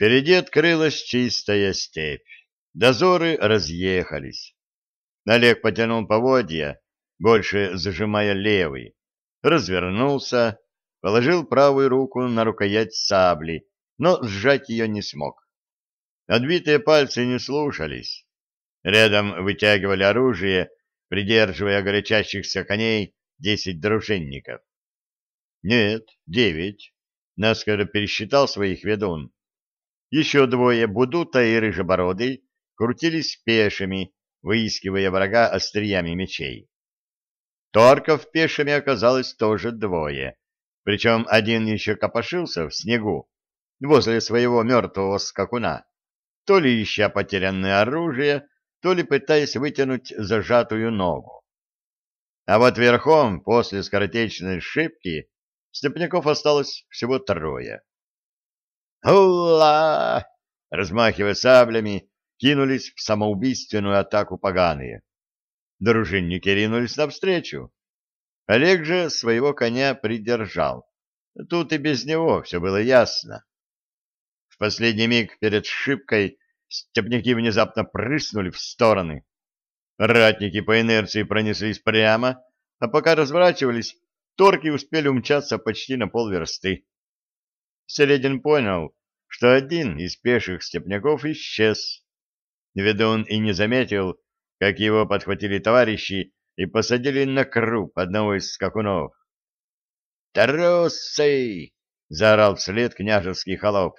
Впереди открылась чистая степь. Дозоры разъехались. Олег потянул поводья, больше зажимая левый, развернулся, положил правую руку на рукоять сабли, но сжать ее не смог. Отбитые пальцы не слушались. Рядом вытягивали оружие, придерживая горячащихся коней десять дружинников. Нет, девять. Наскоро пересчитал своих ведун. Еще двое, Будута и Рыжебородый, крутились пешими, выискивая врага остриями мечей. Торков пешими оказалось тоже двое, причем один еще копошился в снегу возле своего мертвого скакуна, то ли ища потерянное оружие, то ли пытаясь вытянуть зажатую ногу. А вот верхом, после скоротечной шибки, степняков осталось всего трое. «Ула!» — размахивая саблями, кинулись в самоубийственную атаку поганые. Дружинники ринулись навстречу. Олег же своего коня придержал. Тут и без него все было ясно. В последний миг перед шибкой степняки внезапно прыснули в стороны. Ратники по инерции пронеслись прямо, а пока разворачивались, торки успели умчаться почти на полверсты. Середин понял, что один из пеших степняков исчез. Ведун и не заметил, как его подхватили товарищи и посадили на круп одного из скакунов. «Трусы!» — заорал вслед княжеский холоп.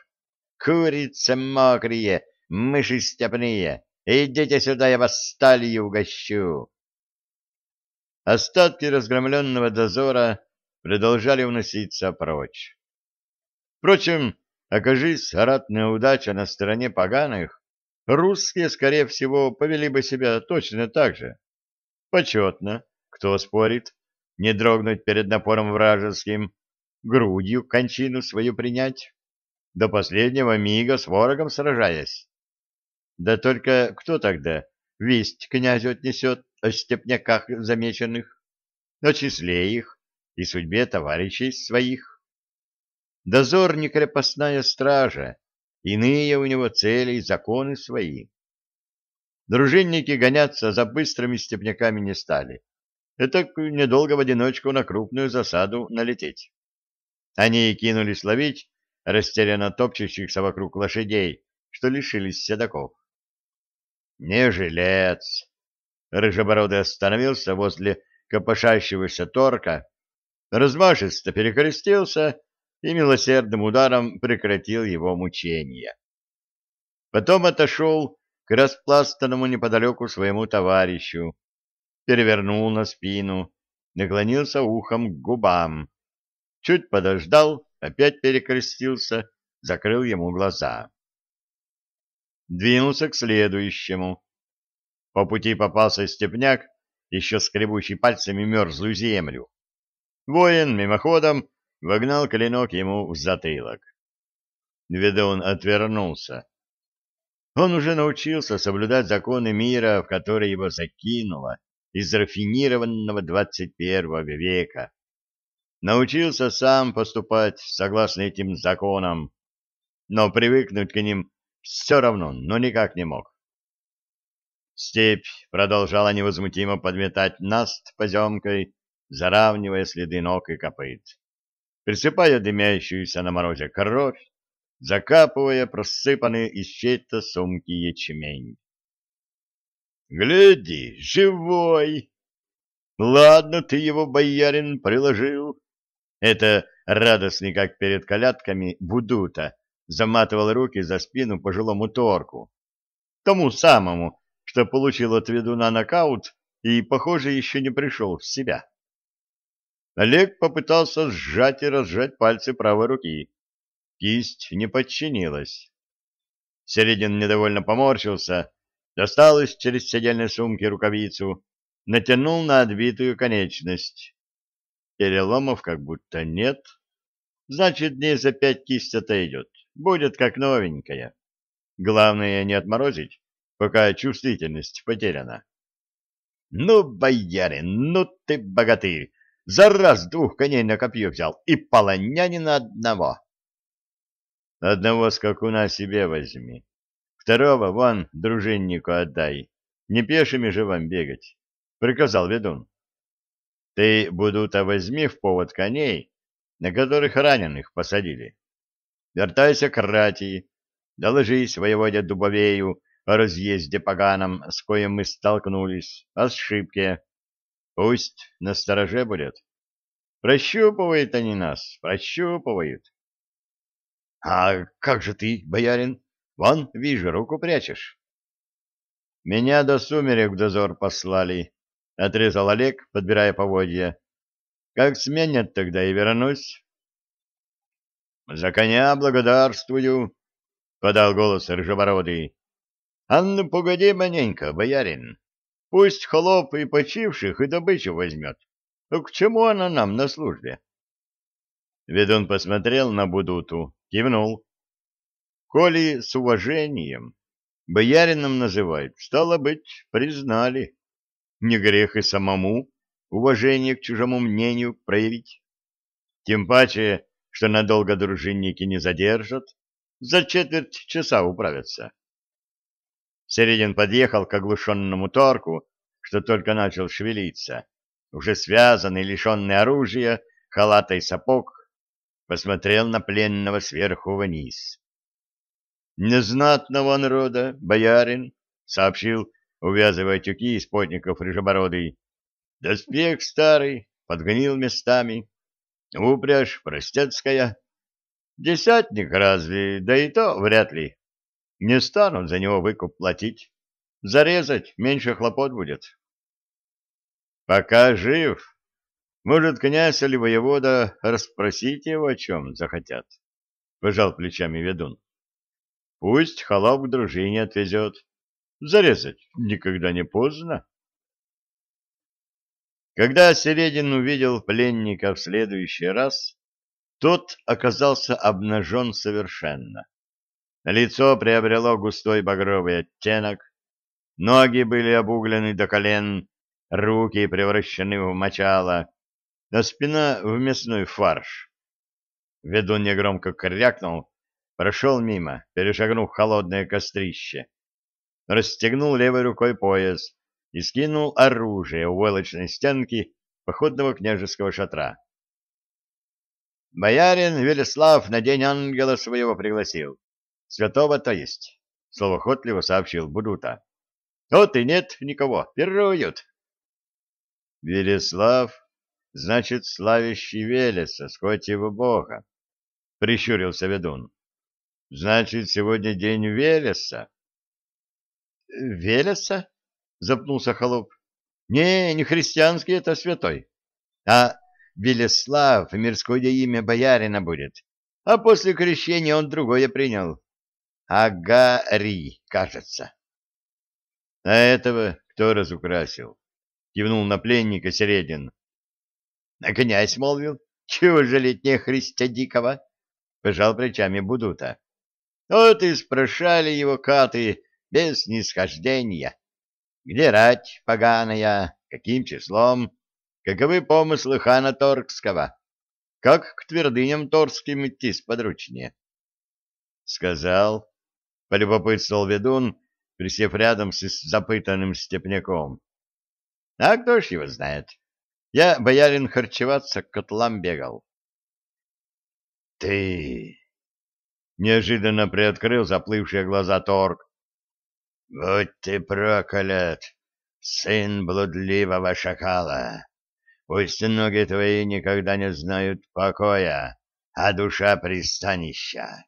«Курицы мокрые, мыши степные! Идите сюда, я вас сталью угощу!» Остатки разгромленного дозора продолжали уноситься прочь. Впрочем, окажись ратная удача на стороне поганых, русские, скорее всего, повели бы себя точно так же. Почетно, кто спорит, не дрогнуть перед напором вражеским, грудью кончину свою принять, до последнего мига с ворогом сражаясь. Да только кто тогда весть князю отнесет о степняках замеченных, о числе их и судьбе товарищей своих? Дозор не крепостная стража, иные у него цели и законы свои. Дружинники гоняться за быстрыми степняками не стали. Это недолго в одиночку на крупную засаду налететь. Они кинулись ловить растерянно топчущихся вокруг лошадей, что лишились седаков. «Не жилец!» Рыжебородый остановился возле копошащегося торка, размашисто перекрестился и милосердным ударом прекратил его мучения. Потом отошел к распластанному неподалеку своему товарищу, перевернул на спину, наклонился ухом к губам, чуть подождал, опять перекрестился, закрыл ему глаза. Двинулся к следующему. По пути попался степняк, еще скребущий пальцами мерзлую землю. Воин мимоходом вогнал клинок ему в затылок. Ведун отвернулся. Он уже научился соблюдать законы мира, в который его закинуло из рафинированного двадцать первого века. Научился сам поступать согласно этим законам, но привыкнуть к ним все равно, но никак не мог. Степь продолжала невозмутимо подметать наст поземкой, заравнивая следы ног и копыт присыпая дымящуюся на морозе кровь, закапывая просыпанный из чьей-то сумки ячмень. «Гляди, живой! Ладно, ты его, боярин, приложил!» Это радостный, как перед колядками, Будута заматывал руки за спину пожилому торку, тому самому, что получил от ведуна нокаут и, похоже, еще не пришел в себя. Олег попытался сжать и разжать пальцы правой руки. Кисть не подчинилась. Середин недовольно поморщился, достал из через седельной сумки рукавицу, натянул на отбитую конечность. Переломов как будто нет. Значит, дней за пять кисть отойдет. Будет как новенькая. Главное не отморозить, пока чувствительность потеряна. — Ну, боярин, ну ты богатырь! За раз двух коней на копье взял и полонянина одного. одного скакуна себе возьми, второго вон дружиннику отдай, не пешими же вам бегать, — приказал ведун. Ты, Будута, возьми в повод коней, на которых раненых посадили. Вертайся к рати, доложись воеводе Дубовею о разъезде поганом, с коим мы столкнулись, о сшибке. Пусть на стороже будет. Прощупывают они нас, прощупывают. — А как же ты, боярин? Вон, вижу, руку прячешь. — Меня до сумерек в дозор послали, — отрезал Олег, подбирая поводья. — Как сменят, тогда и вернусь. — За коня благодарствую, — подал голос рыжебородый. — А ну, погоди маненько, боярин. Пусть холоп и почивших, и добычу возьмет. Ну, к чему она нам на службе? Ведун посмотрел на Будуту, кивнул. Коли с уважением боярином называют, стало быть, признали. Не грех и самому уважение к чужому мнению проявить. Тем паче, что надолго дружинники не задержат, за четверть часа управятся. Середин подъехал к оглушенному торку, что только начал шевелиться. Уже связанный, лишенный оружия, халата сапог, посмотрел на пленного сверху вниз. «Незнатного народа, боярин», — сообщил, увязывая тюки из потников рыжебородый. «Доспех старый, подгонил местами, упряжь простецкая. Десятник разве, да и то вряд ли. Не станут за него выкуп платить. Зарезать меньше хлопот будет». «Пока жив», может, князь или воевода расспросить его о чем захотят? — пожал плечами ведун. — Пусть холоп к дружине отвезет. Зарезать никогда не поздно. Когда Середин увидел пленника в следующий раз, тот оказался обнажен совершенно. Лицо приобрело густой багровый оттенок, ноги были обуглены до колен, руки превращены в мочало, а спина в мясной фарш. Ведун негромко крякнул, прошел мимо, перешагнув холодное кострище, расстегнул левой рукой пояс и скинул оружие у войлочной стенки походного княжеского шатра. «Боярин Велеслав на день ангела своего пригласил. Святого, то есть», — словоохотливо сообщил Будута. «Вот и нет никого, пируют». Велеслав — Значит, славящий Велеса, скотьего бога, — прищурился ведун. — Значит, сегодня день Велеса. — Велеса? — запнулся холоп. — Не, не христианский это святой, а Велеслав, мирское имя боярина будет, а после крещения он другое принял. Агари, кажется. — А этого кто разукрасил? — кивнул на пленника Середин. А князь молвил, чего жалеть не Христя Дикого? Пожал плечами Будута. Вот и спрашали его каты без снисхождения. Где рать поганая, каким числом, каковы помыслы хана Торгского, как к твердыням Торским идти сподручнее? Сказал, полюбопытствовал ведун, присев рядом с запытанным степняком. А кто ж его знает? Я, боярин, харчеваться к котлам бегал. — Ты! — неожиданно приоткрыл заплывшие глаза Торг. — Будь ты проклят, сын блудливого шакала! Пусть ноги твои никогда не знают покоя, а душа пристанища.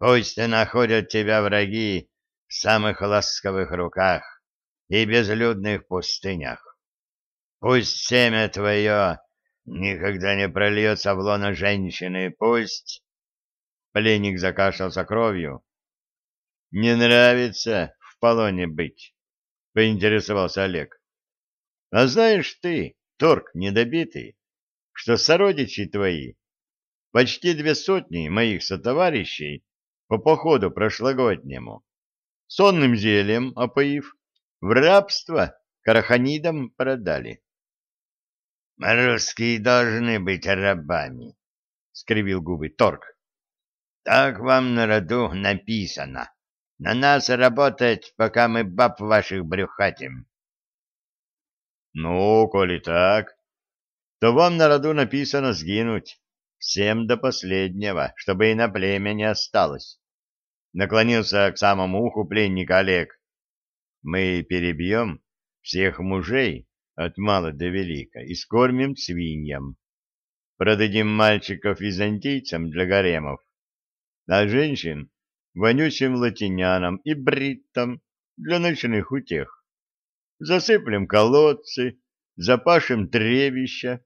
Пусть находят тебя враги в самых ласковых руках и безлюдных пустынях. Пусть семя твое никогда не прольется в лоно женщины, пусть... Пленник закашлялся кровью. — Не нравится в полоне быть, — поинтересовался Олег. — А знаешь ты, торг недобитый, что сородичи твои, почти две сотни моих сотоварищей по походу прошлогоднему, сонным зельем опоив, в рабство караханидам продали. «Русские должны быть рабами», — скривил губы Торг. Так вам на роду написано. На нас работать, пока мы баб ваших брюхатим. Ну, коли так, то вам на роду написано сгинуть. Всем до последнего, чтобы и на племя не осталось. Наклонился к самому уху пленника Олег. Мы перебьем всех мужей от мала до велика и скормим свиньям. Продадим мальчиков византийцам для гаремов, а женщин — вонючим латинянам и бриттам для ночных утех. Засыплем колодцы, запашем требища,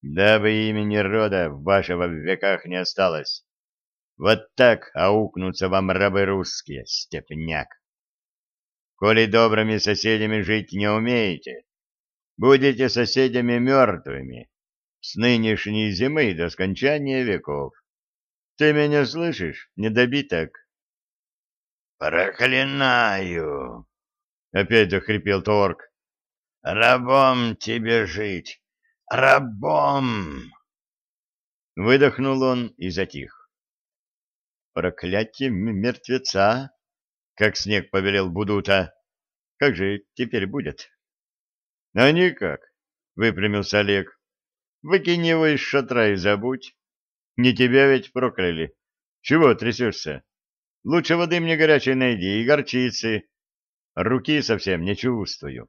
дабы имени рода вашего в веках не осталось. Вот так аукнутся вам рабы русские, степняк. Коли добрыми соседями жить не умеете, будете соседями мертвыми с нынешней зимы до скончания веков. Ты меня слышишь, недобиток? Проклинаю! Опять захрипел Торг. Рабом тебе жить, рабом! Выдохнул он и затих. Проклятие мертвеца! Как снег повелел Будута. Как же теперь будет? А никак, выпрямился Олег. Выкинь его из шатра и забудь. Не тебя ведь прокляли. Чего трясешься? Лучше воды мне горячей найди и горчицы. Руки совсем не чувствую.